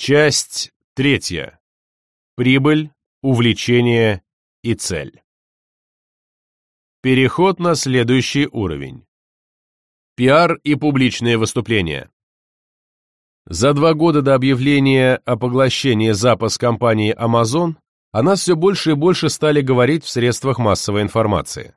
Часть третья. Прибыль, увлечение и цель. Переход на следующий уровень. Пиар и публичные выступления. За два года до объявления о поглощении запас компании Amazon о нас все больше и больше стали говорить в средствах массовой информации.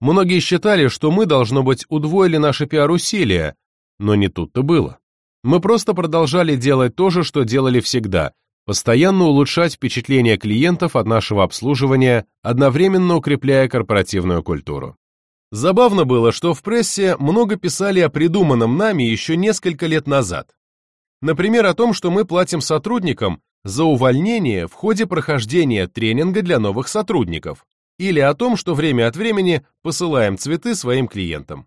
Многие считали, что мы, должно быть, удвоили наши пиар-усилия, но не тут-то было. Мы просто продолжали делать то же, что делали всегда, постоянно улучшать впечатление клиентов от нашего обслуживания, одновременно укрепляя корпоративную культуру. Забавно было, что в прессе много писали о придуманном нами еще несколько лет назад. Например, о том, что мы платим сотрудникам за увольнение в ходе прохождения тренинга для новых сотрудников, или о том, что время от времени посылаем цветы своим клиентам.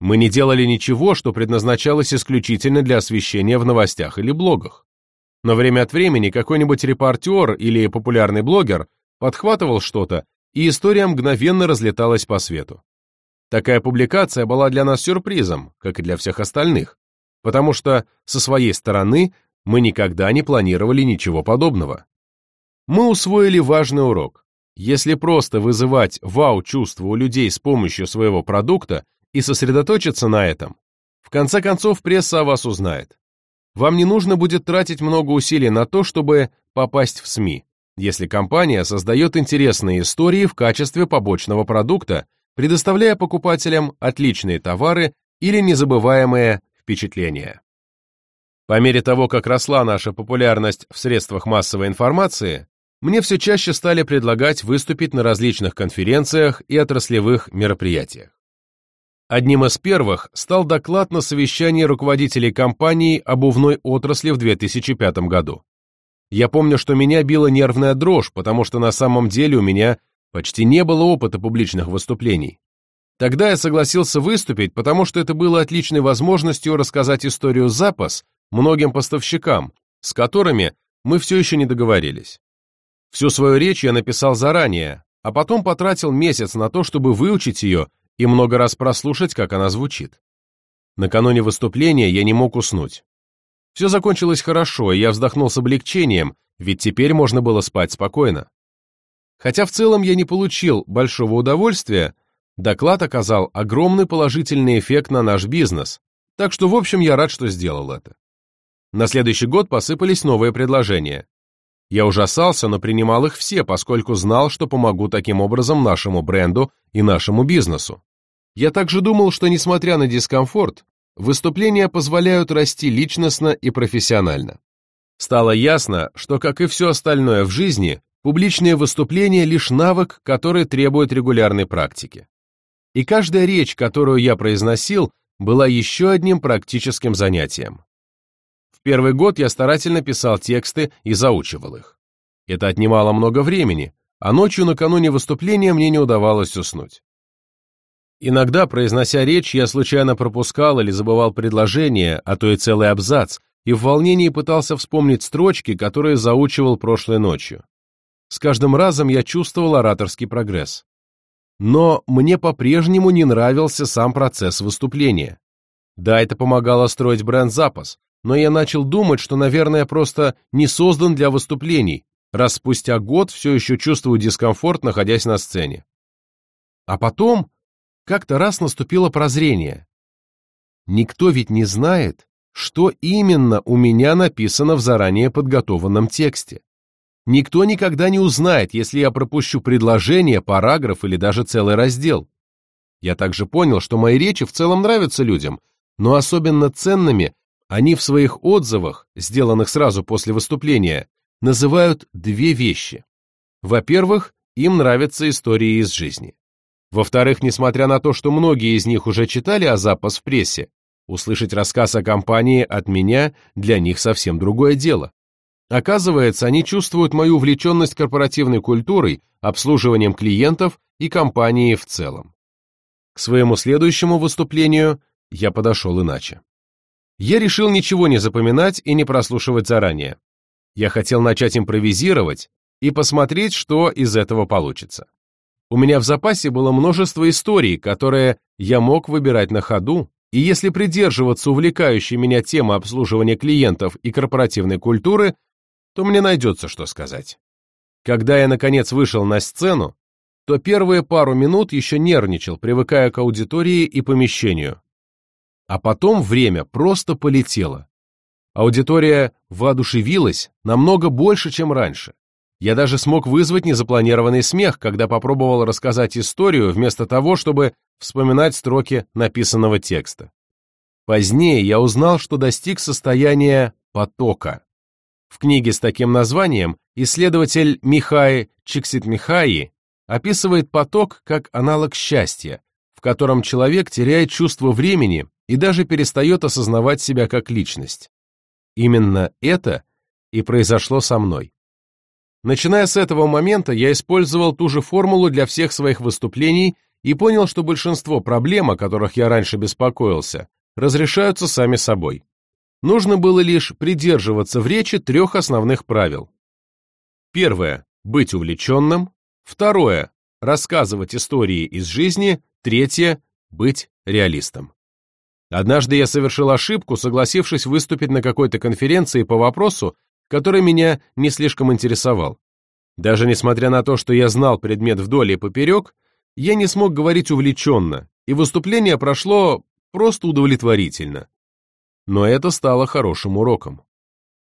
Мы не делали ничего, что предназначалось исключительно для освещения в новостях или блогах. Но время от времени какой-нибудь репортер или популярный блогер подхватывал что-то, и история мгновенно разлеталась по свету. Такая публикация была для нас сюрпризом, как и для всех остальных, потому что, со своей стороны, мы никогда не планировали ничего подобного. Мы усвоили важный урок. Если просто вызывать вау-чувство у людей с помощью своего продукта, и сосредоточиться на этом, в конце концов пресса о вас узнает. Вам не нужно будет тратить много усилий на то, чтобы попасть в СМИ, если компания создает интересные истории в качестве побочного продукта, предоставляя покупателям отличные товары или незабываемые впечатления. По мере того, как росла наша популярность в средствах массовой информации, мне все чаще стали предлагать выступить на различных конференциях и отраслевых мероприятиях. Одним из первых стал доклад на совещании руководителей компании обувной отрасли в 2005 году. Я помню, что меня била нервная дрожь, потому что на самом деле у меня почти не было опыта публичных выступлений. Тогда я согласился выступить, потому что это было отличной возможностью рассказать историю запас многим поставщикам, с которыми мы все еще не договорились. Всю свою речь я написал заранее, а потом потратил месяц на то, чтобы выучить ее и много раз прослушать, как она звучит. Накануне выступления я не мог уснуть. Все закончилось хорошо, и я вздохнул с облегчением, ведь теперь можно было спать спокойно. Хотя в целом я не получил большого удовольствия, доклад оказал огромный положительный эффект на наш бизнес, так что в общем я рад, что сделал это. На следующий год посыпались новые предложения. Я ужасался, но принимал их все, поскольку знал, что помогу таким образом нашему бренду и нашему бизнесу. Я также думал, что, несмотря на дискомфорт, выступления позволяют расти личностно и профессионально. Стало ясно, что, как и все остальное в жизни, публичные выступления – лишь навык, который требует регулярной практики. И каждая речь, которую я произносил, была еще одним практическим занятием первый год я старательно писал тексты и заучивал их. Это отнимало много времени, а ночью накануне выступления мне не удавалось уснуть. Иногда, произнося речь, я случайно пропускал или забывал предложение, а то и целый абзац, и в волнении пытался вспомнить строчки, которые заучивал прошлой ночью. С каждым разом я чувствовал ораторский прогресс. Но мне по-прежнему не нравился сам процесс выступления. Да, это помогало строить бренд-запас, но я начал думать, что, наверное, просто не создан для выступлений, раз спустя год все еще чувствую дискомфорт, находясь на сцене. А потом как-то раз наступило прозрение. Никто ведь не знает, что именно у меня написано в заранее подготовленном тексте. Никто никогда не узнает, если я пропущу предложение, параграф или даже целый раздел. Я также понял, что мои речи в целом нравятся людям, но особенно ценными они в своих отзывах, сделанных сразу после выступления, называют две вещи. Во-первых, им нравятся истории из жизни. Во-вторых, несмотря на то, что многие из них уже читали о запас в прессе, услышать рассказ о компании от меня для них совсем другое дело. Оказывается, они чувствуют мою увлеченность корпоративной культурой, обслуживанием клиентов и компанией в целом. К своему следующему выступлению я подошел иначе. Я решил ничего не запоминать и не прослушивать заранее. Я хотел начать импровизировать и посмотреть, что из этого получится. У меня в запасе было множество историй, которые я мог выбирать на ходу, и если придерживаться увлекающей меня темы обслуживания клиентов и корпоративной культуры, то мне найдется что сказать. Когда я, наконец, вышел на сцену, то первые пару минут еще нервничал, привыкая к аудитории и помещению. А потом время просто полетело. Аудитория воодушевилась намного больше, чем раньше. Я даже смог вызвать незапланированный смех, когда попробовал рассказать историю, вместо того, чтобы вспоминать строки написанного текста. Позднее я узнал, что достиг состояния потока. В книге с таким названием исследователь Михай Чикситмихаи описывает поток как аналог счастья, котором человек теряет чувство времени и даже перестает осознавать себя как личность. Именно это и произошло со мной. Начиная с этого момента, я использовал ту же формулу для всех своих выступлений и понял, что большинство проблем, о которых я раньше беспокоился, разрешаются сами собой. Нужно было лишь придерживаться в речи трех основных правил. Первое – быть увлеченным. Второе – рассказывать истории из жизни. Третье – быть реалистом. Однажды я совершил ошибку, согласившись выступить на какой-то конференции по вопросу, который меня не слишком интересовал. Даже несмотря на то, что я знал предмет вдоль и поперек, я не смог говорить увлеченно, и выступление прошло просто удовлетворительно. Но это стало хорошим уроком.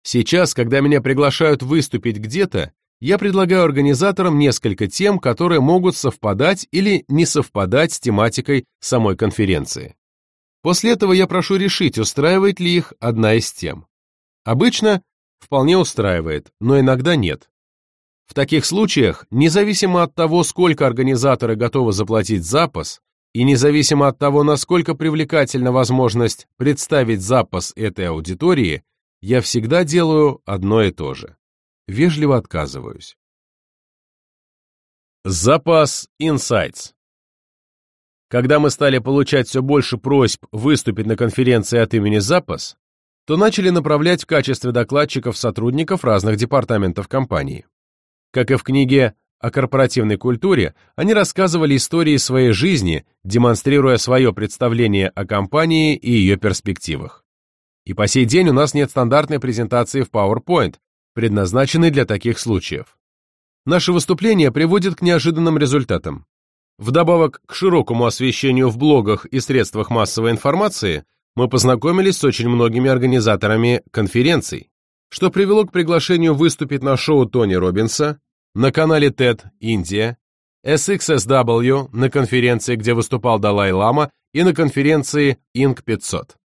Сейчас, когда меня приглашают выступить где-то, я предлагаю организаторам несколько тем, которые могут совпадать или не совпадать с тематикой самой конференции. После этого я прошу решить, устраивает ли их одна из тем. Обычно вполне устраивает, но иногда нет. В таких случаях, независимо от того, сколько организаторы готовы заплатить запас, и независимо от того, насколько привлекательна возможность представить запас этой аудитории, я всегда делаю одно и то же. Вежливо отказываюсь. Запас Insights Когда мы стали получать все больше просьб выступить на конференции от имени Запас, то начали направлять в качестве докладчиков сотрудников разных департаментов компании. Как и в книге о корпоративной культуре, они рассказывали истории своей жизни, демонстрируя свое представление о компании и ее перспективах. И по сей день у нас нет стандартной презентации в PowerPoint, предназначенной для таких случаев. Наши выступления приводят к неожиданным результатам. Вдобавок к широкому освещению в блогах и средствах массовой информации, мы познакомились с очень многими организаторами конференций, что привело к приглашению выступить на шоу Тони Робинса, на канале TED Индия, SXSW на конференции, где выступал Далай-Лама, и на конференции Inc. 500.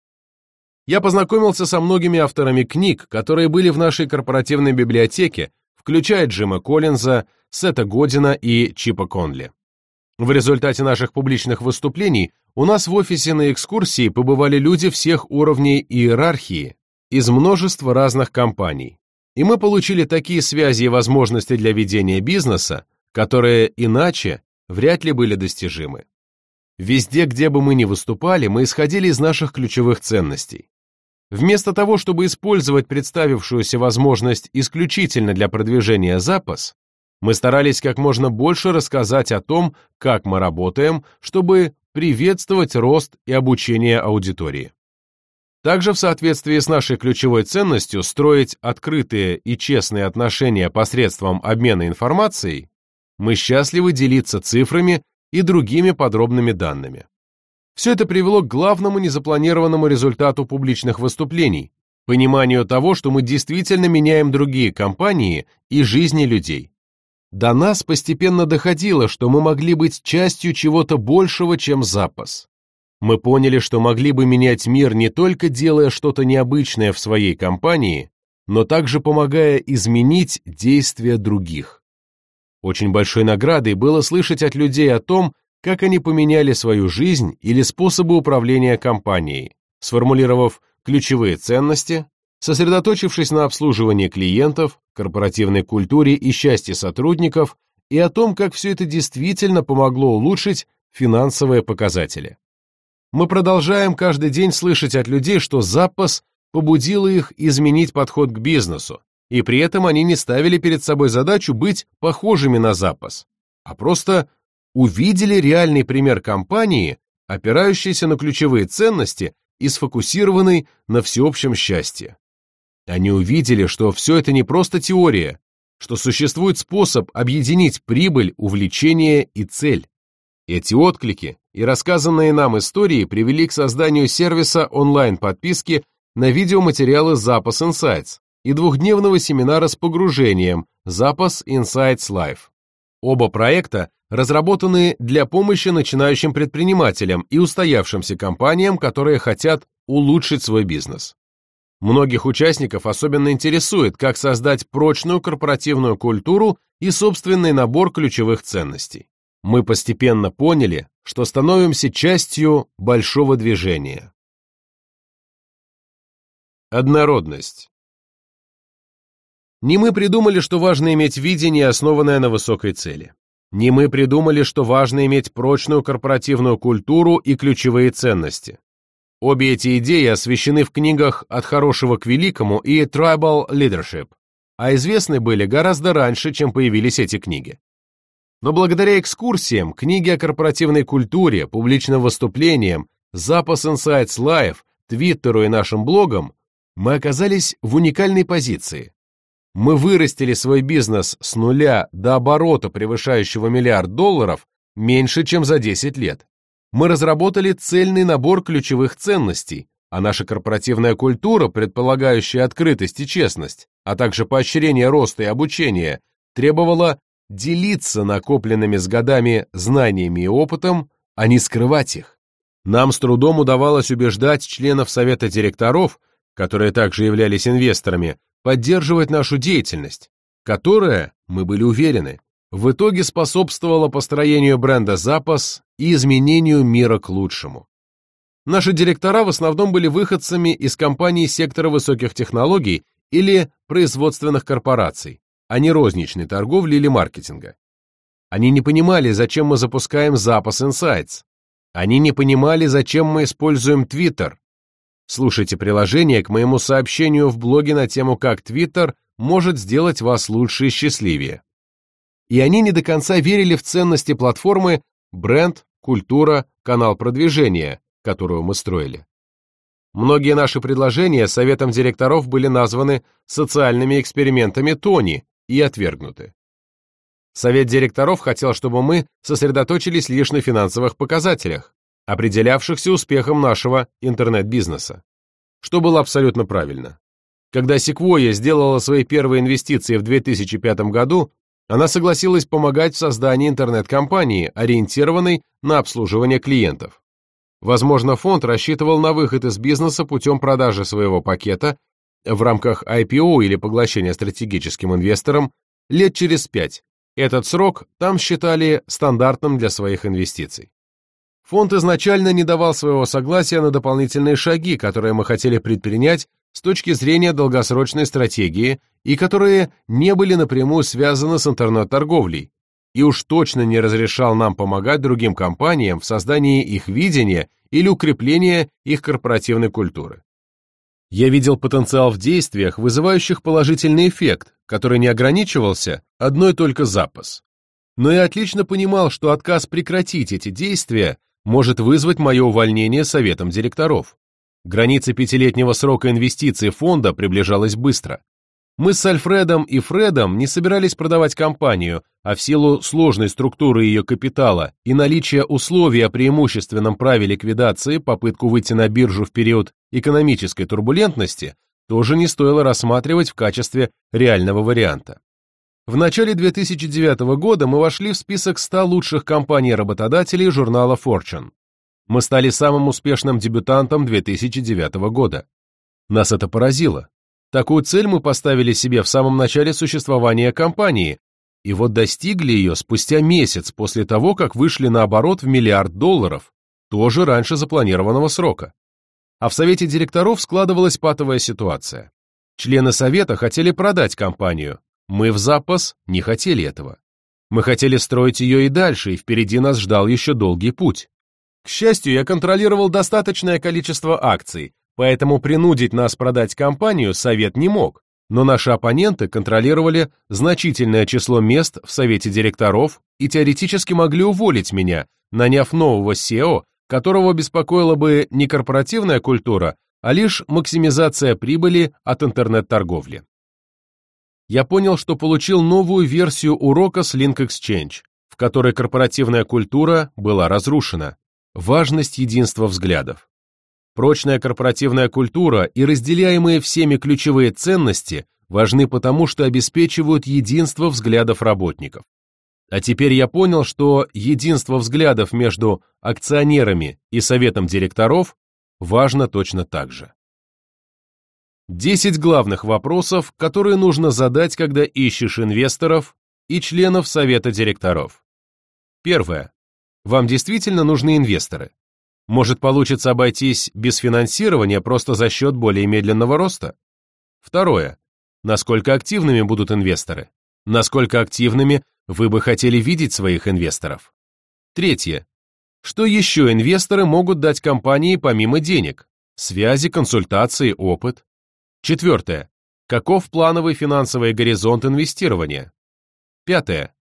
Я познакомился со многими авторами книг, которые были в нашей корпоративной библиотеке, включая Джима Коллинза, Сета Година и Чипа Конли. В результате наших публичных выступлений у нас в офисе на экскурсии побывали люди всех уровней иерархии из множества разных компаний, и мы получили такие связи и возможности для ведения бизнеса, которые иначе вряд ли были достижимы. Везде, где бы мы ни выступали, мы исходили из наших ключевых ценностей. Вместо того, чтобы использовать представившуюся возможность исключительно для продвижения запас, мы старались как можно больше рассказать о том, как мы работаем, чтобы приветствовать рост и обучение аудитории. Также в соответствии с нашей ключевой ценностью строить открытые и честные отношения посредством обмена информацией, мы счастливы делиться цифрами и другими подробными данными. Все это привело к главному незапланированному результату публичных выступлений – пониманию того, что мы действительно меняем другие компании и жизни людей. До нас постепенно доходило, что мы могли быть частью чего-то большего, чем запас мы поняли, что могли бы менять мир не только делая что-то необычное в своей компании, но также помогая изменить действия других. Очень большой наградой было слышать от людей о том, как они поменяли свою жизнь или способы управления компанией, сформулировав ключевые ценности, сосредоточившись на обслуживании клиентов, корпоративной культуре и счастье сотрудников и о том, как все это действительно помогло улучшить финансовые показатели. Мы продолжаем каждый день слышать от людей, что запас побудил их изменить подход к бизнесу, и при этом они не ставили перед собой задачу быть похожими на запас, а просто увидели реальный пример компании, опирающейся на ключевые ценности и сфокусированной на всеобщем счастье. Они увидели, что все это не просто теория, что существует способ объединить прибыль, увлечение и цель. Эти отклики и рассказанные нам истории привели к созданию сервиса онлайн-подписки на видеоматериалы Запас Insights и двухдневного семинара с погружением Запас Insights Live. Оба проекта разработаны для помощи начинающим предпринимателям и устоявшимся компаниям, которые хотят улучшить свой бизнес. Многих участников особенно интересует, как создать прочную корпоративную культуру и собственный набор ключевых ценностей. Мы постепенно поняли, что становимся частью большого движения. Однородность. Не мы придумали, что важно иметь видение, основанное на высокой цели. Не мы придумали, что важно иметь прочную корпоративную культуру и ключевые ценности. Обе эти идеи освещены в книгах «От хорошего к великому» и «Tribal Leadership», а известны были гораздо раньше, чем появились эти книги. Но благодаря экскурсиям, книге о корпоративной культуре, публичным выступлениям, запас Insights Live, Твиттеру и нашим блогам, мы оказались в уникальной позиции. Мы вырастили свой бизнес с нуля до оборота, превышающего миллиард долларов, меньше, чем за 10 лет. Мы разработали цельный набор ключевых ценностей, а наша корпоративная культура, предполагающая открытость и честность, а также поощрение роста и обучения, требовала делиться накопленными с годами знаниями и опытом, а не скрывать их. Нам с трудом удавалось убеждать членов совета директоров, которые также являлись инвесторами, поддерживать нашу деятельность, которая, мы были уверены, в итоге способствовала построению бренда «Запас» и изменению мира к лучшему. Наши директора в основном были выходцами из компаний сектора высоких технологий или производственных корпораций, а не розничной торговли или маркетинга. Они не понимали, зачем мы запускаем запас Insights. Они не понимали, зачем мы используем Twitter, Слушайте приложение к моему сообщению в блоге на тему «Как Твиттер может сделать вас лучше и счастливее». И они не до конца верили в ценности платформы, бренд, культура, канал продвижения, которую мы строили. Многие наши предложения советом директоров были названы социальными экспериментами Тони и отвергнуты. Совет директоров хотел, чтобы мы сосредоточились лишь на финансовых показателях, определявшихся успехом нашего интернет-бизнеса. Что было абсолютно правильно. Когда Sequoia сделала свои первые инвестиции в 2005 году, она согласилась помогать в создании интернет-компании, ориентированной на обслуживание клиентов. Возможно, фонд рассчитывал на выход из бизнеса путем продажи своего пакета в рамках IPO или поглощения стратегическим инвестором лет через пять. Этот срок там считали стандартным для своих инвестиций. Фонд изначально не давал своего согласия на дополнительные шаги, которые мы хотели предпринять с точки зрения долгосрочной стратегии и которые не были напрямую связаны с интернет-торговлей, и уж точно не разрешал нам помогать другим компаниям в создании их видения или укреплении их корпоративной культуры. Я видел потенциал в действиях, вызывающих положительный эффект, который не ограничивался одной только запас. Но я отлично понимал, что отказ прекратить эти действия может вызвать мое увольнение советом директоров. Граница пятилетнего срока инвестиций фонда приближалась быстро. Мы с Альфредом и Фредом не собирались продавать компанию, а в силу сложной структуры ее капитала и наличия условий о преимущественном праве ликвидации попытку выйти на биржу в период экономической турбулентности тоже не стоило рассматривать в качестве реального варианта. В начале 2009 года мы вошли в список 100 лучших компаний-работодателей журнала Fortune. Мы стали самым успешным дебютантом 2009 года. Нас это поразило. Такую цель мы поставили себе в самом начале существования компании, и вот достигли ее спустя месяц после того, как вышли на оборот в миллиард долларов, тоже раньше запланированного срока. А в совете директоров складывалась патовая ситуация. Члены совета хотели продать компанию, мы в запас не хотели этого. Мы хотели строить ее и дальше, и впереди нас ждал еще долгий путь. К счастью, я контролировал достаточное количество акций, поэтому принудить нас продать компанию совет не мог, но наши оппоненты контролировали значительное число мест в совете директоров и теоретически могли уволить меня, наняв нового SEO, которого беспокоила бы не корпоративная культура, а лишь максимизация прибыли от интернет-торговли. Я понял, что получил новую версию урока с Link Exchange, в которой корпоративная культура была разрушена, важность единства взглядов. Прочная корпоративная культура и разделяемые всеми ключевые ценности важны потому, что обеспечивают единство взглядов работников. А теперь я понял, что единство взглядов между акционерами и советом директоров важно точно так же. 10 главных вопросов, которые нужно задать, когда ищешь инвесторов и членов совета директоров. Первое. Вам действительно нужны инвесторы? Может получится обойтись без финансирования просто за счет более медленного роста? Второе. Насколько активными будут инвесторы? Насколько активными вы бы хотели видеть своих инвесторов? Третье. Что еще инвесторы могут дать компании помимо денег? Связи, консультации, опыт. Четвертое. Каков плановый финансовый горизонт инвестирования? Пятое.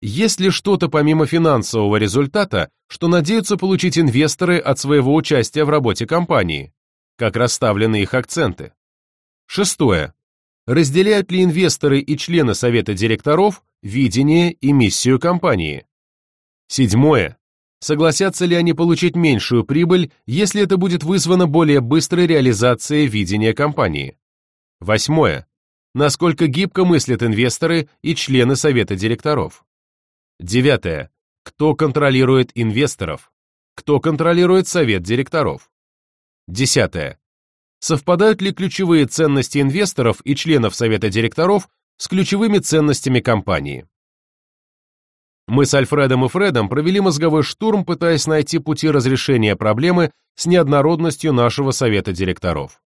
Есть ли что-то помимо финансового результата, что надеются получить инвесторы от своего участия в работе компании? Как расставлены их акценты? Шестое. Разделяют ли инвесторы и члены совета директоров видение и миссию компании? Седьмое. Согласятся ли они получить меньшую прибыль, если это будет вызвано более быстрой реализацией видения компании? Восьмое. Насколько гибко мыслят инвесторы и члены совета директоров? Девятое. Кто контролирует инвесторов? Кто контролирует совет директоров? Десятое. Совпадают ли ключевые ценности инвесторов и членов совета директоров с ключевыми ценностями компании? Мы с Альфредом и Фредом провели мозговой штурм, пытаясь найти пути разрешения проблемы с неоднородностью нашего совета директоров.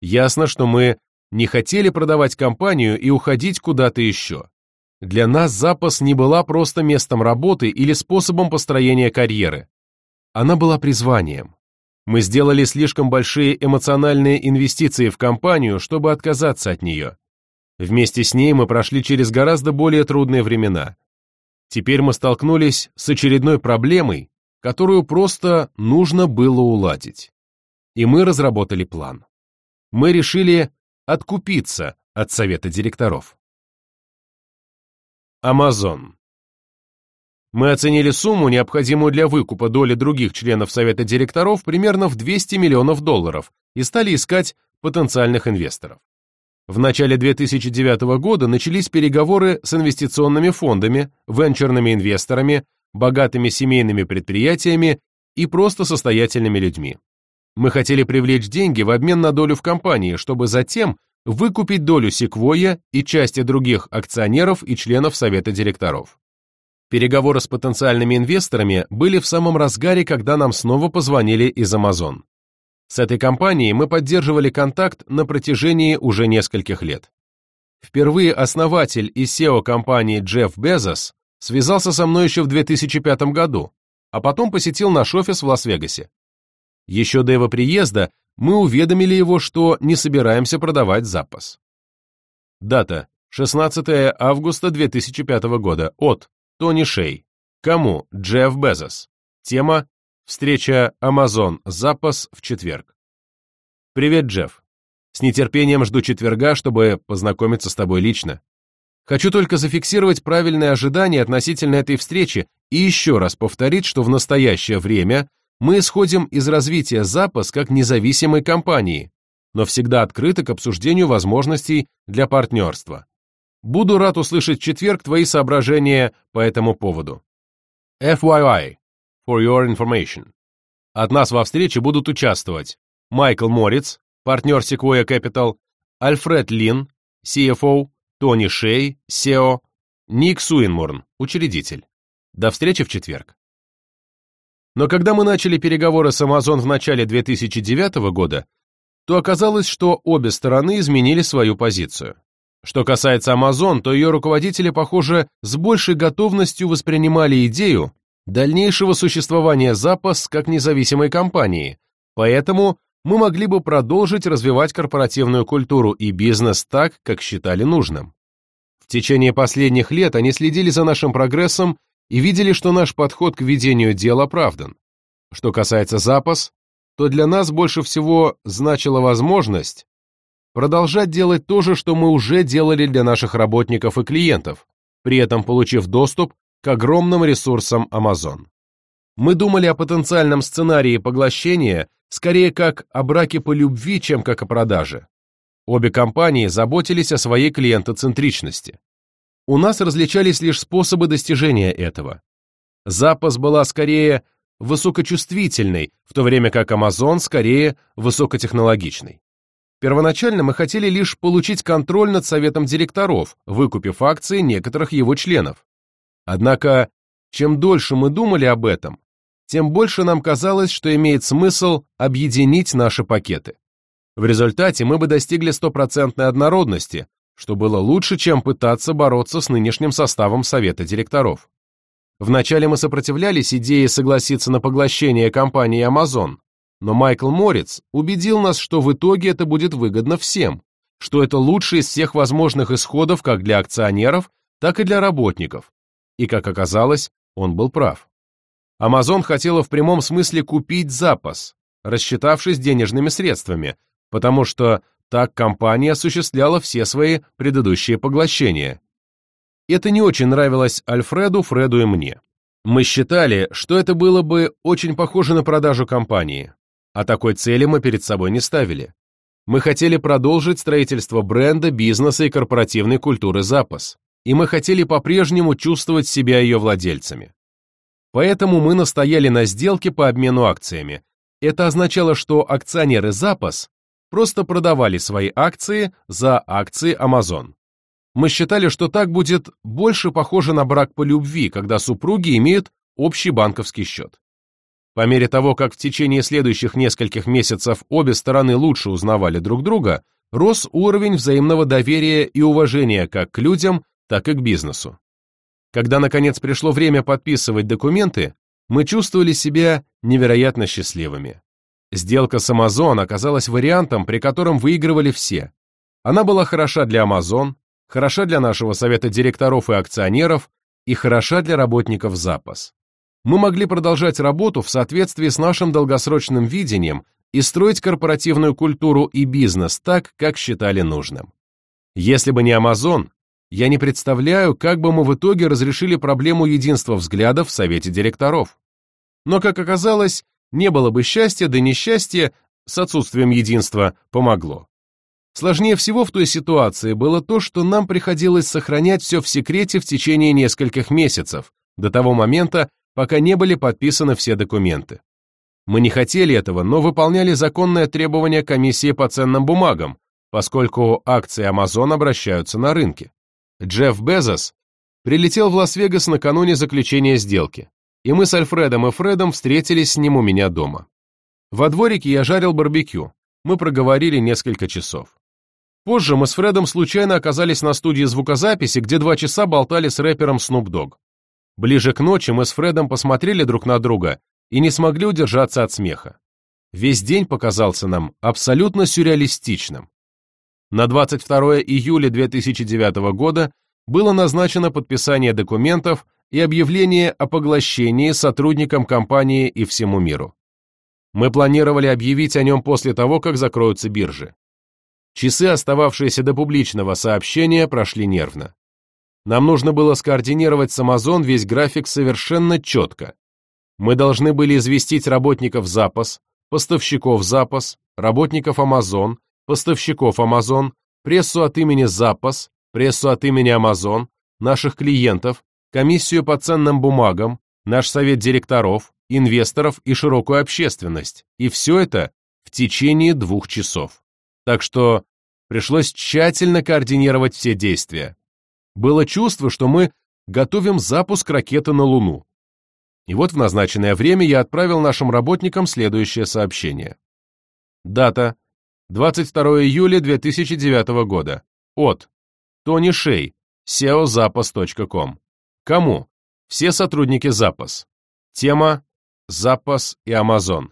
Ясно, что мы не хотели продавать компанию и уходить куда-то еще. Для нас запас не была просто местом работы или способом построения карьеры. Она была призванием. Мы сделали слишком большие эмоциональные инвестиции в компанию, чтобы отказаться от нее. Вместе с ней мы прошли через гораздо более трудные времена. Теперь мы столкнулись с очередной проблемой, которую просто нужно было уладить. И мы разработали план. Мы решили откупиться от совета директоров. Amazon. Мы оценили сумму, необходимую для выкупа доли других членов Совета директоров, примерно в 200 миллионов долларов и стали искать потенциальных инвесторов. В начале 2009 года начались переговоры с инвестиционными фондами, венчурными инвесторами, богатыми семейными предприятиями и просто состоятельными людьми. Мы хотели привлечь деньги в обмен на долю в компании, чтобы затем выкупить долю Секвойя и части других акционеров и членов совета директоров. Переговоры с потенциальными инвесторами были в самом разгаре, когда нам снова позвонили из Amazon. С этой компанией мы поддерживали контакт на протяжении уже нескольких лет. Впервые основатель и SEO компании Джефф Безос связался со мной еще в 2005 году, а потом посетил наш офис в Лас-Вегасе. Еще до его приезда мы уведомили его, что не собираемся продавать запас. Дата. 16 августа 2005 года. От. Тони Шей. Кому? Джефф Безос. Тема. Встреча Amazon. Запас в четверг. Привет, Джефф. С нетерпением жду четверга, чтобы познакомиться с тобой лично. Хочу только зафиксировать правильные ожидания относительно этой встречи и еще раз повторить, что в настоящее время мы исходим из развития запас как независимой компании, но всегда открыты к обсуждению возможностей для партнерства. Буду рад услышать в четверг твои соображения по этому поводу. FYI, for your information. От нас во встрече будут участвовать Майкл Мориц, партнер Sequoia Capital, Альфред Лин, CFO, Тони Шей, SEO, Ник Суинмурн, учредитель. До встречи в четверг. Но когда мы начали переговоры с Amazon в начале 2009 года, то оказалось, что обе стороны изменили свою позицию. Что касается Amazon, то ее руководители, похоже, с большей готовностью воспринимали идею дальнейшего существования запас как независимой компании, поэтому мы могли бы продолжить развивать корпоративную культуру и бизнес так, как считали нужным. В течение последних лет они следили за нашим прогрессом и видели, что наш подход к ведению дел оправдан. Что касается запас, то для нас больше всего значила возможность продолжать делать то же, что мы уже делали для наших работников и клиентов, при этом получив доступ к огромным ресурсам Amazon. Мы думали о потенциальном сценарии поглощения скорее как о браке по любви, чем как о продаже. Обе компании заботились о своей клиентоцентричности. У нас различались лишь способы достижения этого. Запас была скорее высокочувствительной, в то время как Amazon скорее высокотехнологичной. Первоначально мы хотели лишь получить контроль над советом директоров, выкупив акции некоторых его членов. Однако, чем дольше мы думали об этом, тем больше нам казалось, что имеет смысл объединить наши пакеты. В результате мы бы достигли стопроцентной однородности, что было лучше, чем пытаться бороться с нынешним составом совета директоров. Вначале мы сопротивлялись идее согласиться на поглощение компании Amazon, но Майкл Морец убедил нас, что в итоге это будет выгодно всем, что это лучший из всех возможных исходов как для акционеров, так и для работников. И, как оказалось, он был прав. Amazon хотела в прямом смысле купить запас, рассчитавшись денежными средствами, потому что так компания осуществляла все свои предыдущие поглощения. Это не очень нравилось Альфреду, Фреду и мне. Мы считали, что это было бы очень похоже на продажу компании, а такой цели мы перед собой не ставили. Мы хотели продолжить строительство бренда, бизнеса и корпоративной культуры запас, и мы хотели по-прежнему чувствовать себя ее владельцами. Поэтому мы настояли на сделке по обмену акциями. Это означало, что акционеры запас просто продавали свои акции за акции Amazon. Мы считали, что так будет больше похоже на брак по любви, когда супруги имеют общий банковский счет. По мере того, как в течение следующих нескольких месяцев обе стороны лучше узнавали друг друга, рос уровень взаимного доверия и уважения как к людям, так и к бизнесу. Когда, наконец, пришло время подписывать документы, мы чувствовали себя невероятно счастливыми. Сделка с Amazon оказалась вариантом, при котором выигрывали все. Она была хороша для Amazon, хороша для нашего совета директоров и акционеров и хороша для работников запас. Мы могли продолжать работу в соответствии с нашим долгосрочным видением и строить корпоративную культуру и бизнес так, как считали нужным. Если бы не Amazon, я не представляю, как бы мы в итоге разрешили проблему единства взглядов в совете директоров. Но, как оказалось, не было бы счастья, да несчастье с отсутствием единства помогло. Сложнее всего в той ситуации было то, что нам приходилось сохранять все в секрете в течение нескольких месяцев, до того момента, пока не были подписаны все документы. Мы не хотели этого, но выполняли законное требование комиссии по ценным бумагам, поскольку акции Amazon обращаются на рынке. Джефф Безос прилетел в Лас-Вегас накануне заключения сделки, и мы с Альфредом и Фредом встретились с ним у меня дома. Во дворике я жарил барбекю, мы проговорили несколько часов. Позже мы с Фредом случайно оказались на студии звукозаписи, где два часа болтали с рэпером Snoop Dogg. Ближе к ночи мы с Фредом посмотрели друг на друга и не смогли удержаться от смеха. Весь день показался нам абсолютно сюрреалистичным. На 22 июля 2009 года было назначено подписание документов и объявление о поглощении сотрудникам компании и всему миру. Мы планировали объявить о нем после того, как закроются биржи. Часы, остававшиеся до публичного сообщения, прошли нервно. Нам нужно было скоординировать с Amazon весь график совершенно четко. Мы должны были известить работников запас, поставщиков запас, работников Amazon, поставщиков Amazon, прессу от имени Запас, прессу от имени Amazon, наших клиентов, комиссию по ценным бумагам, наш совет директоров, инвесторов и широкую общественность. И все это в течение двух часов. Так что пришлось тщательно координировать все действия. Было чувство, что мы готовим запуск ракеты на Луну. И вот в назначенное время я отправил нашим работникам следующее сообщение. Дата 22 июля 2009 года. От. Тони Шей. SEOZapas.com. Кому? Все сотрудники Запас. Тема Запас и Amazon.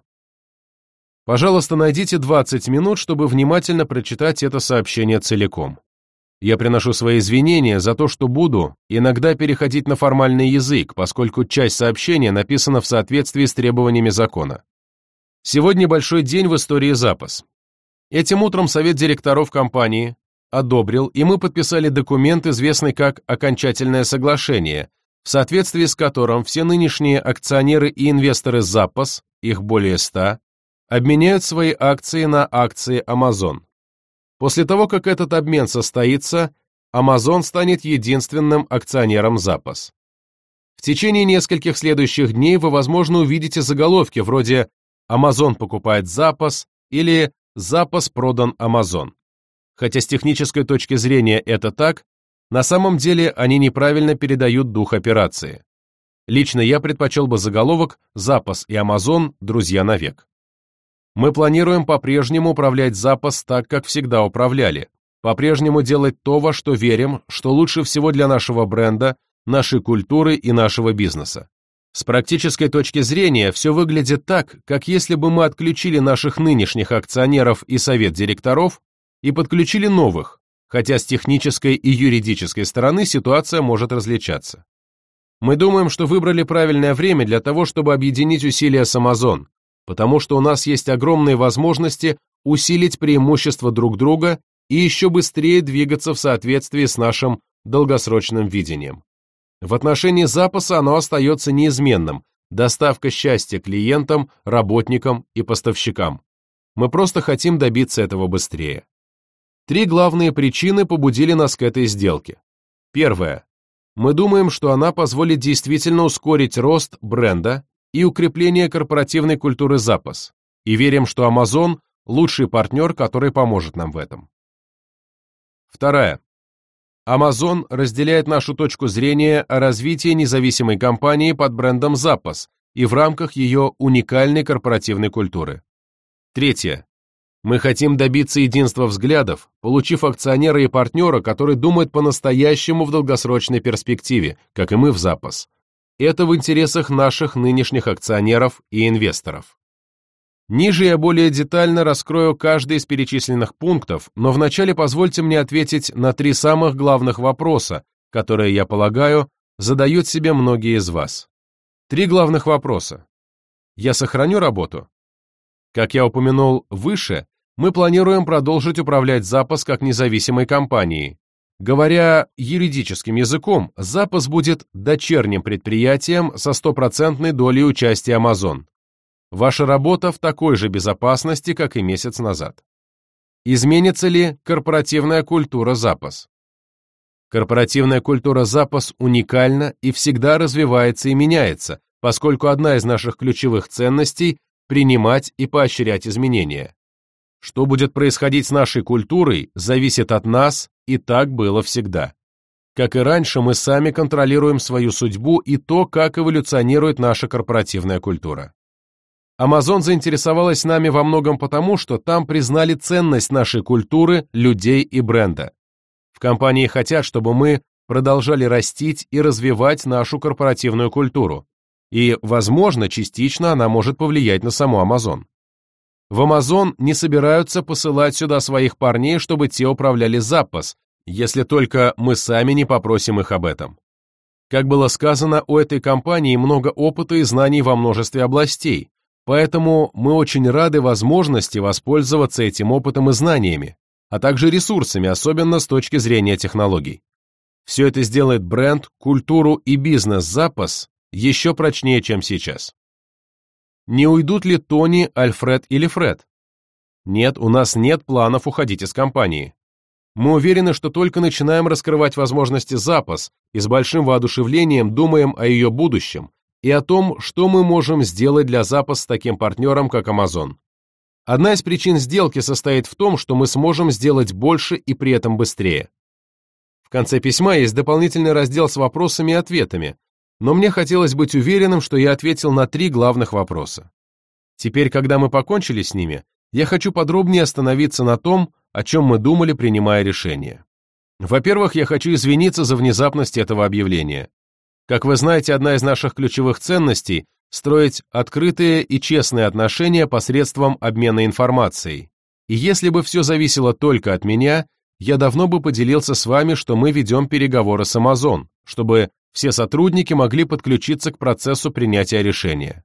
Пожалуйста, найдите 20 минут, чтобы внимательно прочитать это сообщение целиком. Я приношу свои извинения за то, что буду иногда переходить на формальный язык, поскольку часть сообщения написана в соответствии с требованиями закона. Сегодня большой день в истории запас. Этим утром совет директоров компании одобрил, и мы подписали документ, известный как «Окончательное соглашение», в соответствии с которым все нынешние акционеры и инвесторы запас, их более ста, обменяют свои акции на акции Amazon. После того, как этот обмен состоится, Amazon станет единственным акционером запас. В течение нескольких следующих дней вы, возможно, увидите заголовки вроде «Amazon покупает запас» или «Запас продан Amazon». Хотя с технической точки зрения это так, на самом деле они неправильно передают дух операции. Лично я предпочел бы заголовок «Запас и Amazon – друзья навек». Мы планируем по-прежнему управлять запас так, как всегда управляли, по-прежнему делать то, во что верим, что лучше всего для нашего бренда, нашей культуры и нашего бизнеса. С практической точки зрения все выглядит так, как если бы мы отключили наших нынешних акционеров и совет директоров и подключили новых, хотя с технической и юридической стороны ситуация может различаться. Мы думаем, что выбрали правильное время для того, чтобы объединить усилия с Amazon, потому что у нас есть огромные возможности усилить преимущества друг друга и еще быстрее двигаться в соответствии с нашим долгосрочным видением. В отношении запаса оно остается неизменным – доставка счастья клиентам, работникам и поставщикам. Мы просто хотим добиться этого быстрее. Три главные причины побудили нас к этой сделке. Первое. Мы думаем, что она позволит действительно ускорить рост бренда и укрепление корпоративной культуры запас, и верим, что Amazon – лучший партнер, который поможет нам в этом. Вторая. Amazon разделяет нашу точку зрения о развитии независимой компании под брендом Запас и в рамках ее уникальной корпоративной культуры. Третье. Мы хотим добиться единства взглядов, получив акционера и партнера, который думает по-настоящему в долгосрочной перспективе, как и мы в запас, это в интересах наших нынешних акционеров и инвесторов. Ниже я более детально раскрою каждый из перечисленных пунктов, но вначале позвольте мне ответить на три самых главных вопроса, которые, я полагаю, задают себе многие из вас. Три главных вопроса. Я сохраню работу? Как я упомянул выше, мы планируем продолжить управлять запас как независимой компанией, Говоря юридическим языком, запас будет дочерним предприятием со стопроцентной долей участия Amazon. Ваша работа в такой же безопасности, как и месяц назад. Изменится ли корпоративная культура запас? Корпоративная культура запас уникальна и всегда развивается и меняется, поскольку одна из наших ключевых ценностей – принимать и поощрять изменения. Что будет происходить с нашей культурой, зависит от нас, и так было всегда. Как и раньше, мы сами контролируем свою судьбу и то, как эволюционирует наша корпоративная культура. Amazon заинтересовалась нами во многом потому, что там признали ценность нашей культуры, людей и бренда. В компании хотят, чтобы мы продолжали растить и развивать нашу корпоративную культуру. И, возможно, частично она может повлиять на саму Amazon. В Amazon не собираются посылать сюда своих парней, чтобы те управляли запас, если только мы сами не попросим их об этом. Как было сказано, у этой компании много опыта и знаний во множестве областей, поэтому мы очень рады возможности воспользоваться этим опытом и знаниями, а также ресурсами, особенно с точки зрения технологий. Все это сделает бренд, культуру и бизнес-запас еще прочнее, чем сейчас. Не уйдут ли Тони, Альфред или Фред? Нет, у нас нет планов уходить из компании. Мы уверены, что только начинаем раскрывать возможности запас и с большим воодушевлением думаем о ее будущем и о том, что мы можем сделать для запас с таким партнером, как Amazon. Одна из причин сделки состоит в том, что мы сможем сделать больше и при этом быстрее. В конце письма есть дополнительный раздел с вопросами и ответами, но мне хотелось быть уверенным, что я ответил на три главных вопроса. Теперь, когда мы покончили с ними, я хочу подробнее остановиться на том, о чем мы думали, принимая решение. Во-первых, я хочу извиниться за внезапность этого объявления. Как вы знаете, одна из наших ключевых ценностей – строить открытые и честные отношения посредством обмена информацией. И если бы все зависело только от меня, я давно бы поделился с вами, что мы ведем переговоры с Amazon, чтобы все сотрудники могли подключиться к процессу принятия решения.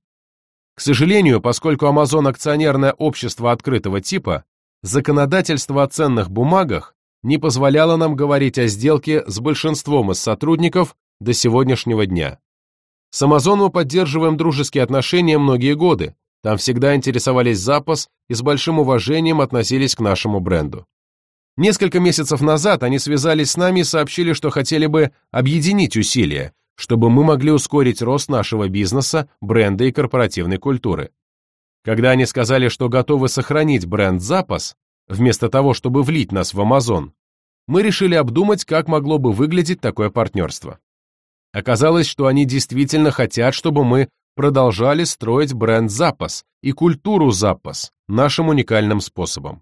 К сожалению, поскольку Amazon акционерное общество открытого типа, законодательство о ценных бумагах не позволяло нам говорить о сделке с большинством из сотрудников до сегодняшнего дня. С Amazon мы поддерживаем дружеские отношения многие годы, там всегда интересовались запас и с большим уважением относились к нашему бренду. Несколько месяцев назад они связались с нами и сообщили, что хотели бы объединить усилия, чтобы мы могли ускорить рост нашего бизнеса, бренда и корпоративной культуры. Когда они сказали, что готовы сохранить бренд «Запас», вместо того, чтобы влить нас в Amazon, мы решили обдумать, как могло бы выглядеть такое партнерство. Оказалось, что они действительно хотят, чтобы мы продолжали строить бренд «Запас» и культуру «Запас» нашим уникальным способом.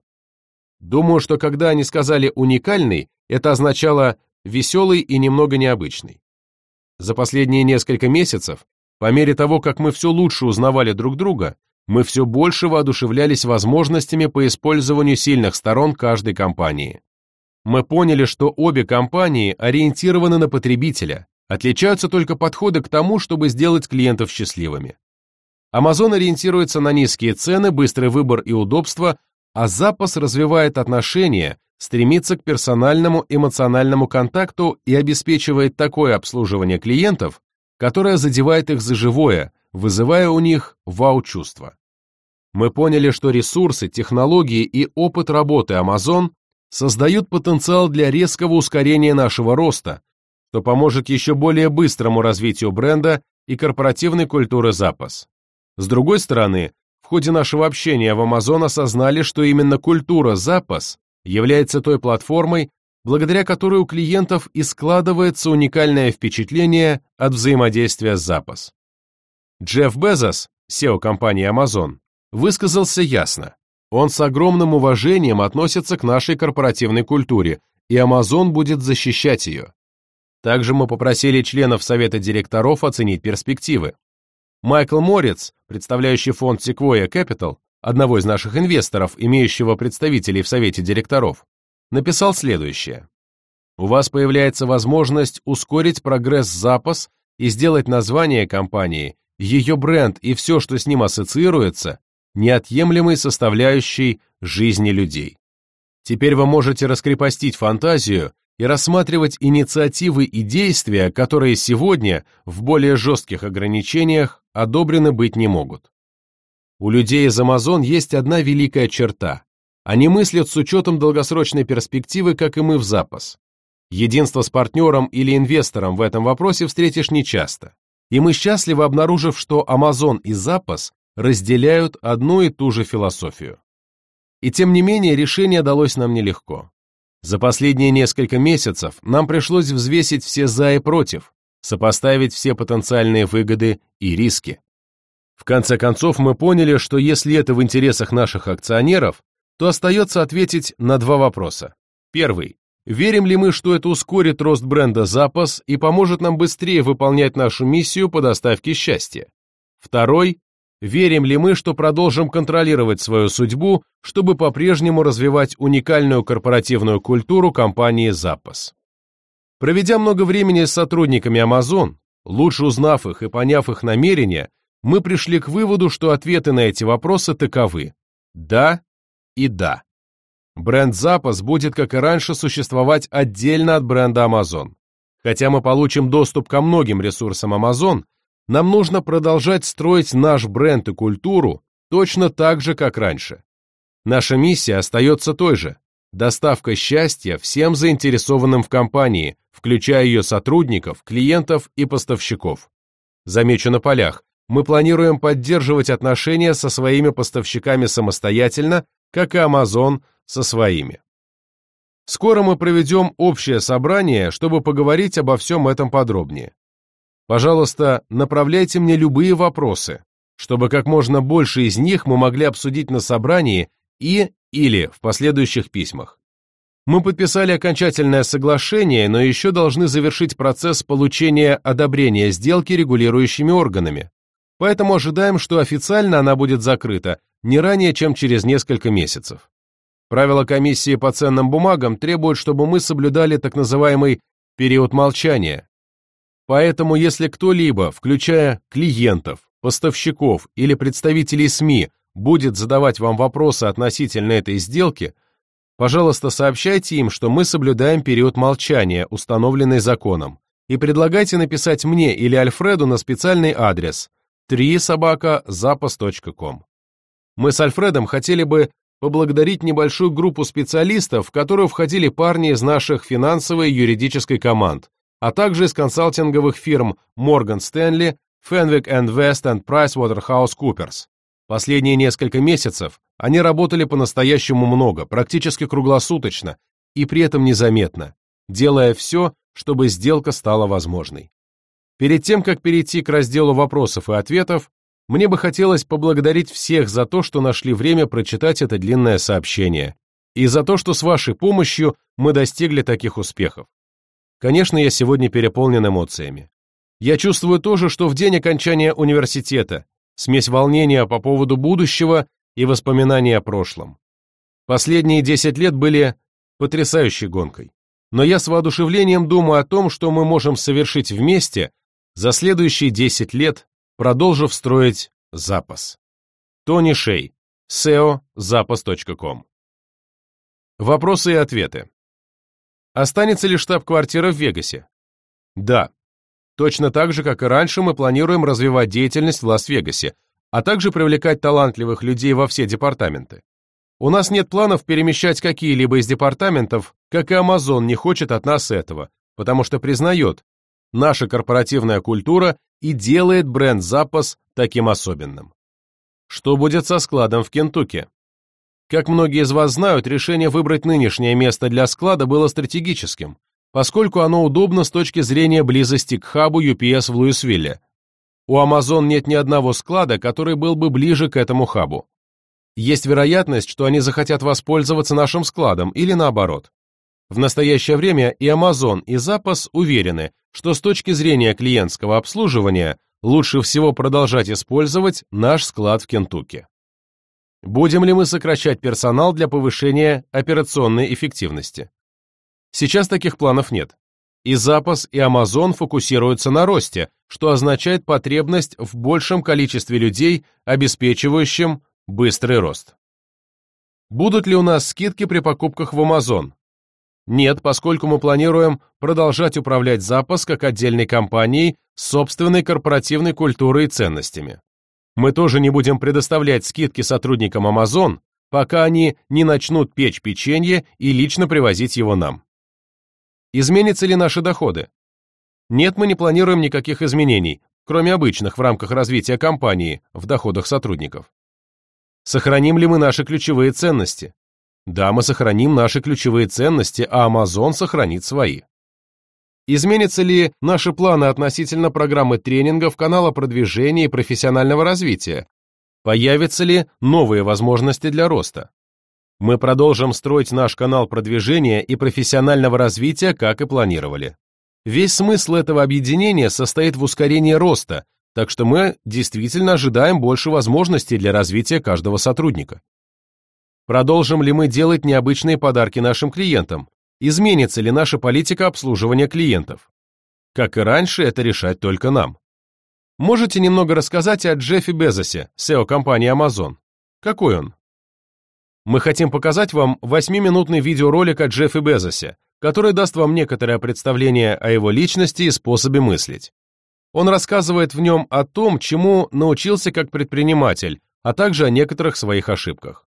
Думаю, что когда они сказали «уникальный», это означало «веселый и немного необычный». За последние несколько месяцев, по мере того, как мы все лучше узнавали друг друга, мы все больше воодушевлялись возможностями по использованию сильных сторон каждой компании. Мы поняли, что обе компании ориентированы на потребителя, отличаются только подходы к тому, чтобы сделать клиентов счастливыми. Amazon ориентируется на низкие цены, быстрый выбор и удобство, а запас развивает отношения, стремится к персональному эмоциональному контакту и обеспечивает такое обслуживание клиентов, которое задевает их за живое, вызывая у них вау-чувство. Мы поняли, что ресурсы, технологии и опыт работы Amazon создают потенциал для резкого ускорения нашего роста, что поможет еще более быстрому развитию бренда и корпоративной культуры запас. С другой стороны, в ходе нашего общения в Amazon осознали, что именно культура запас является той платформой, благодаря которой у клиентов и складывается уникальное впечатление от взаимодействия с запас. Джефф Безос, SEO компании Amazon, высказался ясно. Он с огромным уважением относится к нашей корпоративной культуре, и Amazon будет защищать ее. Также мы попросили членов Совета директоров оценить перспективы. Майкл Морец, представляющий фонд Sequoia Capital, одного из наших инвесторов, имеющего представителей в Совете директоров, написал следующее. У вас появляется возможность ускорить прогресс запас и сделать название компании, ее бренд и все, что с ним ассоциируется, неотъемлемой составляющей жизни людей. Теперь вы можете раскрепостить фантазию и рассматривать инициативы и действия, которые сегодня в более жестких ограничениях одобрены быть не могут. У людей из Amazon есть одна великая черта. Они мыслят с учетом долгосрочной перспективы, как и мы в запас. Единство с партнером или инвестором в этом вопросе встретишь нечасто. И мы счастливы, обнаружив, что Amazon и запас разделяют одну и ту же философию. И тем не менее решение далось нам нелегко. За последние несколько месяцев нам пришлось взвесить все «за» и «против», сопоставить все потенциальные выгоды и риски. В конце концов мы поняли, что если это в интересах наших акционеров, то остается ответить на два вопроса. Первый. Верим ли мы, что это ускорит рост бренда «Запас» и поможет нам быстрее выполнять нашу миссию по доставке счастья? Второй. Верим ли мы, что продолжим контролировать свою судьбу, чтобы по-прежнему развивать уникальную корпоративную культуру компании «Запас»? Проведя много времени с сотрудниками Amazon, лучше узнав их и поняв их намерения, мы пришли к выводу, что ответы на эти вопросы таковы «да» и «да». Бренд «Запас» будет, как и раньше, существовать отдельно от бренда Amazon. Хотя мы получим доступ ко многим ресурсам Amazon, нам нужно продолжать строить наш бренд и культуру точно так же, как раньше. Наша миссия остается той же – доставка счастья всем заинтересованным в компании, включая ее сотрудников, клиентов и поставщиков. Замечу на полях, мы планируем поддерживать отношения со своими поставщиками самостоятельно, как и Amazon со своими. Скоро мы проведем общее собрание, чтобы поговорить обо всем этом подробнее. Пожалуйста, направляйте мне любые вопросы, чтобы как можно больше из них мы могли обсудить на собрании и или в последующих письмах. Мы подписали окончательное соглашение, но еще должны завершить процесс получения одобрения сделки регулирующими органами, поэтому ожидаем, что официально она будет закрыта не ранее, чем через несколько месяцев. Правила комиссии по ценным бумагам требуют, чтобы мы соблюдали так называемый период молчания. Поэтому если кто-либо, включая клиентов, поставщиков или представителей СМИ, будет задавать вам вопросы относительно этой сделки, пожалуйста, сообщайте им, что мы соблюдаем период молчания, установленный законом, и предлагайте написать мне или Альфреду на специальный адрес 3 собака запас.ком. Мы с Альфредом хотели бы поблагодарить небольшую группу специалистов, в которую входили парни из наших финансовой и юридической команд, а также из консалтинговых фирм Morgan Stanley, Fenwick West and PricewaterhouseCoopers. Последние несколько месяцев они работали по-настоящему много, практически круглосуточно, и при этом незаметно, делая все, чтобы сделка стала возможной. Перед тем, как перейти к разделу вопросов и ответов, мне бы хотелось поблагодарить всех за то, что нашли время прочитать это длинное сообщение, и за то, что с вашей помощью мы достигли таких успехов. Конечно, я сегодня переполнен эмоциями. Я чувствую то же, что в день окончания университета, смесь волнения по поводу будущего и воспоминания о прошлом. Последние 10 лет были потрясающей гонкой. Но я с воодушевлением думаю о том, что мы можем совершить вместе за следующие 10 лет продолжив строить запас. Тони Шей, SEO запас.ком. Вопросы и ответы. Останется ли штаб-квартира в Вегасе? Да. Точно так же, как и раньше, мы планируем развивать деятельность в Лас-Вегасе, а также привлекать талантливых людей во все департаменты. У нас нет планов перемещать какие-либо из департаментов, как и Amazon не хочет от нас этого, потому что признает, наша корпоративная культура и делает бренд «Запас» таким особенным. Что будет со складом в Кентукки? Как многие из вас знают, решение выбрать нынешнее место для склада было стратегическим, поскольку оно удобно с точки зрения близости к хабу UPS в Луисвилле. У Amazon нет ни одного склада, который был бы ближе к этому хабу. Есть вероятность, что они захотят воспользоваться нашим складом или наоборот. В настоящее время и Amazon, и Запас уверены, что с точки зрения клиентского обслуживания лучше всего продолжать использовать наш склад в Кентукки. Будем ли мы сокращать персонал для повышения операционной эффективности? Сейчас таких планов нет. И Запас, и Amazon фокусируются на росте, что означает потребность в большем количестве людей, обеспечивающим быстрый рост. Будут ли у нас скидки при покупках в Amazon? Нет, поскольку мы планируем продолжать управлять запас как отдельной компанией с собственной корпоративной культурой и ценностями. Мы тоже не будем предоставлять скидки сотрудникам Amazon, пока они не начнут печь печенье и лично привозить его нам. Изменятся ли наши доходы? Нет, мы не планируем никаких изменений, кроме обычных в рамках развития компании в доходах сотрудников. Сохраним ли мы наши ключевые ценности? Да, мы сохраним наши ключевые ценности, а Amazon сохранит свои. Изменятся ли наши планы относительно программы тренингов, канала продвижения и профессионального развития? Появятся ли новые возможности для роста? Мы продолжим строить наш канал продвижения и профессионального развития, как и планировали. Весь смысл этого объединения состоит в ускорении роста, так что мы действительно ожидаем больше возможностей для развития каждого сотрудника. Продолжим ли мы делать необычные подарки нашим клиентам? Изменится ли наша политика обслуживания клиентов? Как и раньше, это решать только нам. Можете немного рассказать о Джеффе Безосе, SEO компании Amazon? Какой он? Мы хотим показать вам 8-минутный видеоролик о Джеффе Безосе, который даст вам некоторое представление о его личности и способе мыслить. Он рассказывает в нем о том, чему научился как предприниматель, а также о некоторых своих ошибках.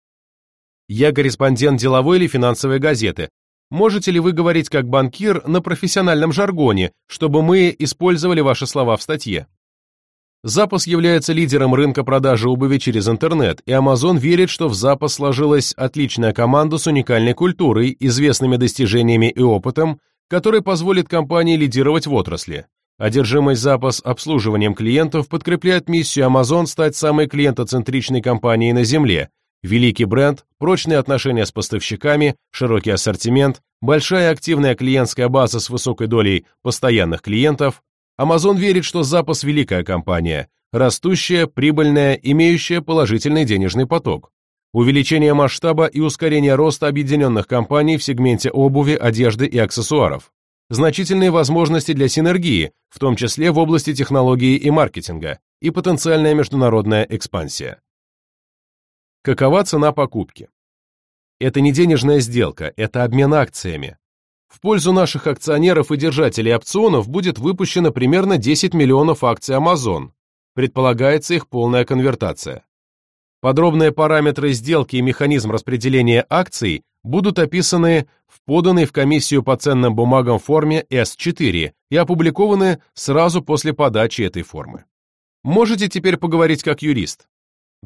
Я корреспондент деловой или финансовой газеты. Можете ли вы говорить как банкир на профессиональном жаргоне, чтобы мы использовали ваши слова в статье? Запас является лидером рынка продажи обуви через интернет, и Amazon верит, что в Запас сложилась отличная команда с уникальной культурой, известными достижениями и опытом, который позволит компании лидировать в отрасли. Одержимость Запас обслуживанием клиентов подкрепляет миссию Amazon стать самой клиентоцентричной компанией на Земле, Великий бренд, прочные отношения с поставщиками, широкий ассортимент, большая активная клиентская база с высокой долей постоянных клиентов. Amazon верит, что запас великая компания, растущая, прибыльная, имеющая положительный денежный поток. увеличение масштаба и ускорение роста объединенных компаний в сегменте обуви, одежды и аксессуаров, значительные возможности для синергии, в том числе в области технологии и маркетинга, и потенциальная международная экспансия. Какова цена покупки? Это не денежная сделка, это обмен акциями. В пользу наших акционеров и держателей опционов будет выпущено примерно 10 миллионов акций Amazon. Предполагается их полная конвертация. Подробные параметры сделки и механизм распределения акций будут описаны в поданной в комиссию по ценным бумагам форме S4 и опубликованы сразу после подачи этой формы. Можете теперь поговорить как юрист.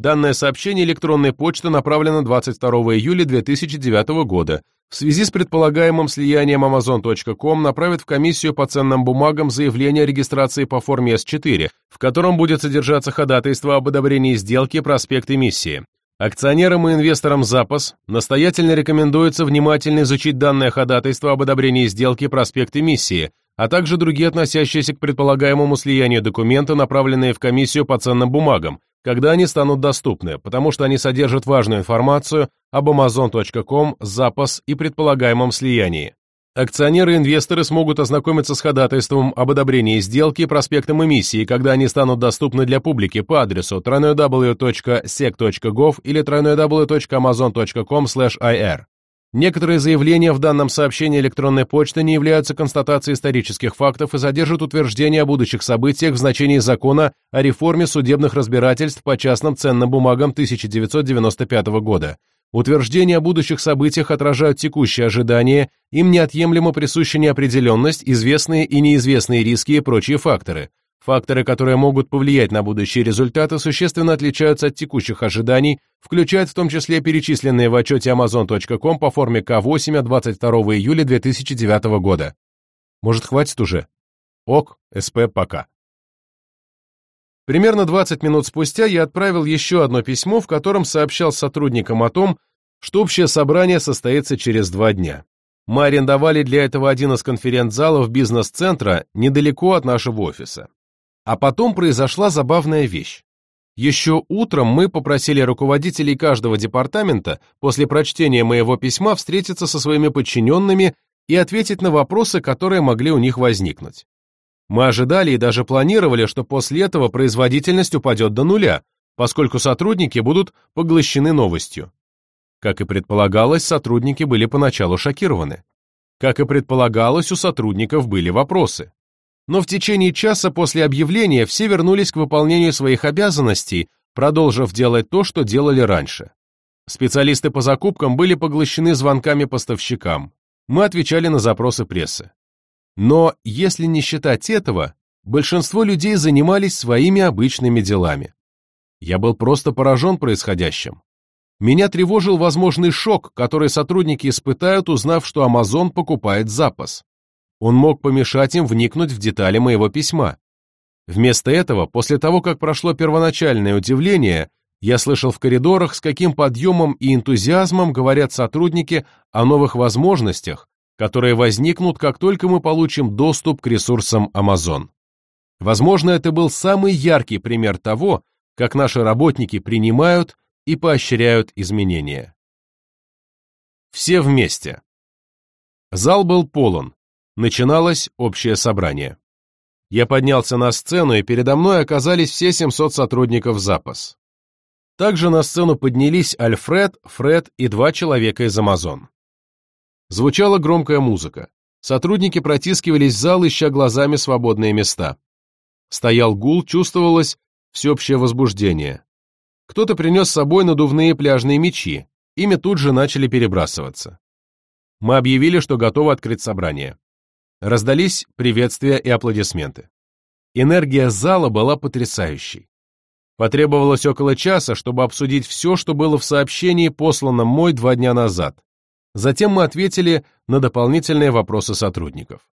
Данное сообщение электронной почты направлено 22 июля 2009 года. В связи с предполагаемым слиянием Amazon.com направит в комиссию по ценным бумагам заявление о регистрации по форме S4, в котором будет содержаться ходатайство об одобрении сделки проспект эмиссии. Акционерам и инвесторам запас настоятельно рекомендуется внимательно изучить данное ходатайство об одобрении сделки проспект эмиссии, а также другие относящиеся к предполагаемому слиянию документы, направленные в комиссию по ценным бумагам, когда они станут доступны, потому что они содержат важную информацию об Amazon.com, запас и предполагаемом слиянии. Акционеры и инвесторы смогут ознакомиться с ходатайством об одобрении сделки проспектом эмиссии, когда они станут доступны для публики по адресу www.sec.gov или www.amazon.com/ir. Некоторые заявления в данном сообщении электронной почты не являются констатацией исторических фактов и содержат утверждения о будущих событиях в значении закона о реформе судебных разбирательств по частным ценным бумагам 1995 года. Утверждения о будущих событиях отражают текущие ожидания, им неотъемлемо присуща неопределенность, известные и неизвестные риски и прочие факторы. Факторы, которые могут повлиять на будущие результаты, существенно отличаются от текущих ожиданий, включают в том числе перечисленные в отчете Amazon.com по форме К8 от 22 июля 2009 года. Может, хватит уже? Ок, СП, пока. Примерно 20 минут спустя я отправил еще одно письмо, в котором сообщал сотрудникам о том, что общее собрание состоится через два дня. Мы арендовали для этого один из конференц-залов бизнес-центра недалеко от нашего офиса. А потом произошла забавная вещь. Еще утром мы попросили руководителей каждого департамента после прочтения моего письма встретиться со своими подчиненными и ответить на вопросы, которые могли у них возникнуть. Мы ожидали и даже планировали, что после этого производительность упадет до нуля, поскольку сотрудники будут поглощены новостью. Как и предполагалось, сотрудники были поначалу шокированы. Как и предполагалось, у сотрудников были вопросы но в течение часа после объявления все вернулись к выполнению своих обязанностей, продолжив делать то, что делали раньше. Специалисты по закупкам были поглощены звонками поставщикам. Мы отвечали на запросы прессы. Но, если не считать этого, большинство людей занимались своими обычными делами. Я был просто поражен происходящим. Меня тревожил возможный шок, который сотрудники испытают, узнав, что Amazon покупает запас. Он мог помешать им вникнуть в детали моего письма. Вместо этого, после того, как прошло первоначальное удивление, я слышал в коридорах, с каким подъемом и энтузиазмом говорят сотрудники о новых возможностях, которые возникнут, как только мы получим доступ к ресурсам Amazon. Возможно, это был самый яркий пример того, как наши работники принимают и поощряют изменения. Все вместе. Зал был полон. Начиналось общее собрание. Я поднялся на сцену, и передо мной оказались все 700 сотрудников запас. Также на сцену поднялись Альфред, Фред и два человека из Амазон. Звучала громкая музыка. Сотрудники протискивались в зал, ища глазами свободные места. Стоял гул, чувствовалось всеобщее возбуждение. Кто-то принес с собой надувные пляжные мечи, ими тут же начали перебрасываться. Мы объявили, что готовы открыть собрание. Раздались приветствия и аплодисменты. Энергия зала была потрясающей. Потребовалось около часа, чтобы обсудить все, что было в сообщении, посланном мой два дня назад. Затем мы ответили на дополнительные вопросы сотрудников.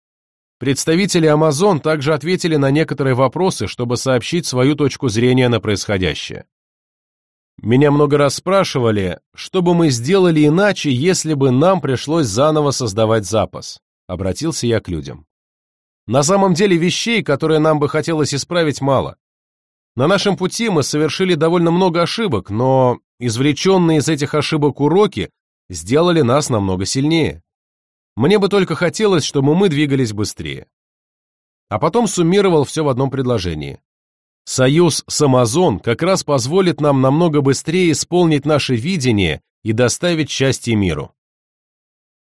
Представители Amazon также ответили на некоторые вопросы, чтобы сообщить свою точку зрения на происходящее. Меня много раз спрашивали, что бы мы сделали иначе, если бы нам пришлось заново создавать запас обратился я к людям. На самом деле вещей, которые нам бы хотелось исправить, мало. На нашем пути мы совершили довольно много ошибок, но извлеченные из этих ошибок уроки сделали нас намного сильнее. Мне бы только хотелось, чтобы мы двигались быстрее. А потом суммировал все в одном предложении. Союз с Amazon как раз позволит нам намного быстрее исполнить наше видение и доставить счастье миру.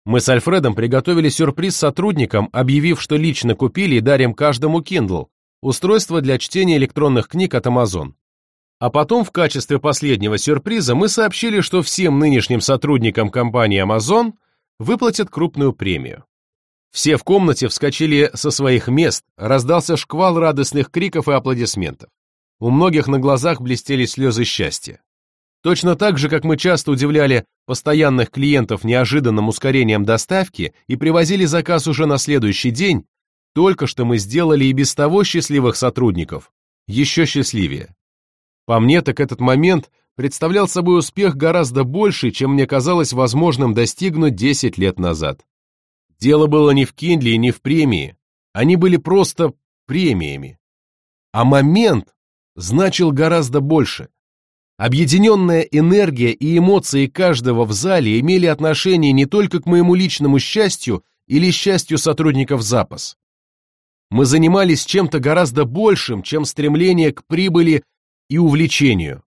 Мы с Альфредом приготовили сюрприз сотрудникам, объявив, что лично купили и дарим каждому Kindle, устройство для чтения электронных книг от Amazon. А потом в качестве последнего сюрприза мы сообщили, что всем нынешним сотрудникам компании Amazon выплатят крупную премию. Все в комнате вскочили со своих мест, раздался шквал радостных криков и аплодисментов. У многих на глазах блестели слезы счастья. Точно так же, как мы часто удивляли постоянных клиентов неожиданным ускорением доставки и привозили заказ уже на следующий день, только что мы сделали и без того счастливых сотрудников еще счастливее. По мне, так этот момент представлял собой успех гораздо больше, чем мне казалось возможным достигнуть 10 лет назад. Дело было не в Киндли и не в премии. Они были просто премиями. А момент значил гораздо больше. Объединенная энергия и эмоции каждого в зале имели отношение не только к моему личному счастью или счастью сотрудников запас. Мы занимались чем-то гораздо большим, чем стремление к прибыли и увлечению.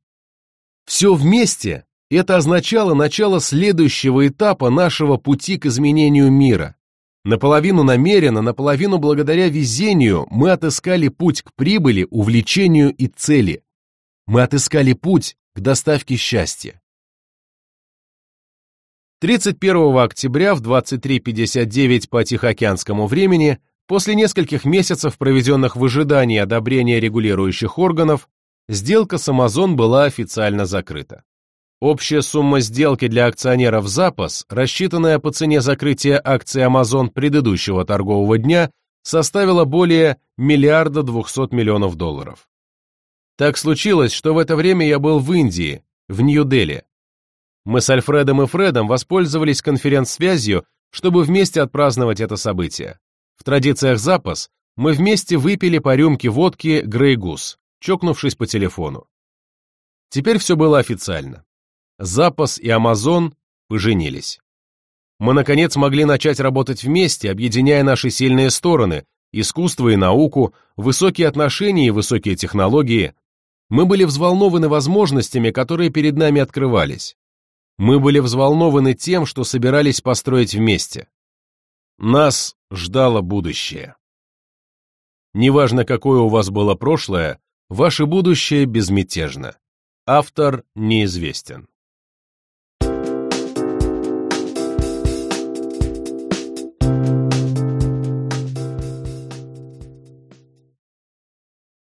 Все вместе это означало начало следующего этапа нашего пути к изменению мира. Наполовину намеренно, наполовину благодаря везению мы отыскали путь к прибыли, увлечению и цели. Мы отыскали путь к доставке счастья. 31 октября в 23.59 по Тихоокеанскому времени, после нескольких месяцев, проведенных в ожидании одобрения регулирующих органов, сделка с Amazon была официально закрыта. Общая сумма сделки для акционеров запас, рассчитанная по цене закрытия акций Amazon предыдущего торгового дня, составила более миллиарда двухсот миллионов долларов. Так случилось, что в это время я был в Индии, в Нью-Дели. Мы с Альфредом и Фредом воспользовались конференц-связью, чтобы вместе отпраздновать это событие. В традициях запас мы вместе выпили по рюмке водки «Грей Гус», чокнувшись по телефону. Теперь все было официально. Запас и Амазон поженились. Мы, наконец, могли начать работать вместе, объединяя наши сильные стороны, искусство и науку, высокие отношения и высокие технологии, мы были взволнованы возможностями, которые перед нами открывались. Мы были взволнованы тем, что собирались построить вместе. Нас ждало будущее. Неважно, какое у вас было прошлое, ваше будущее безмятежно. Автор неизвестен.